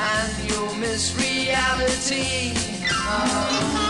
and you'll miss reality. Oh.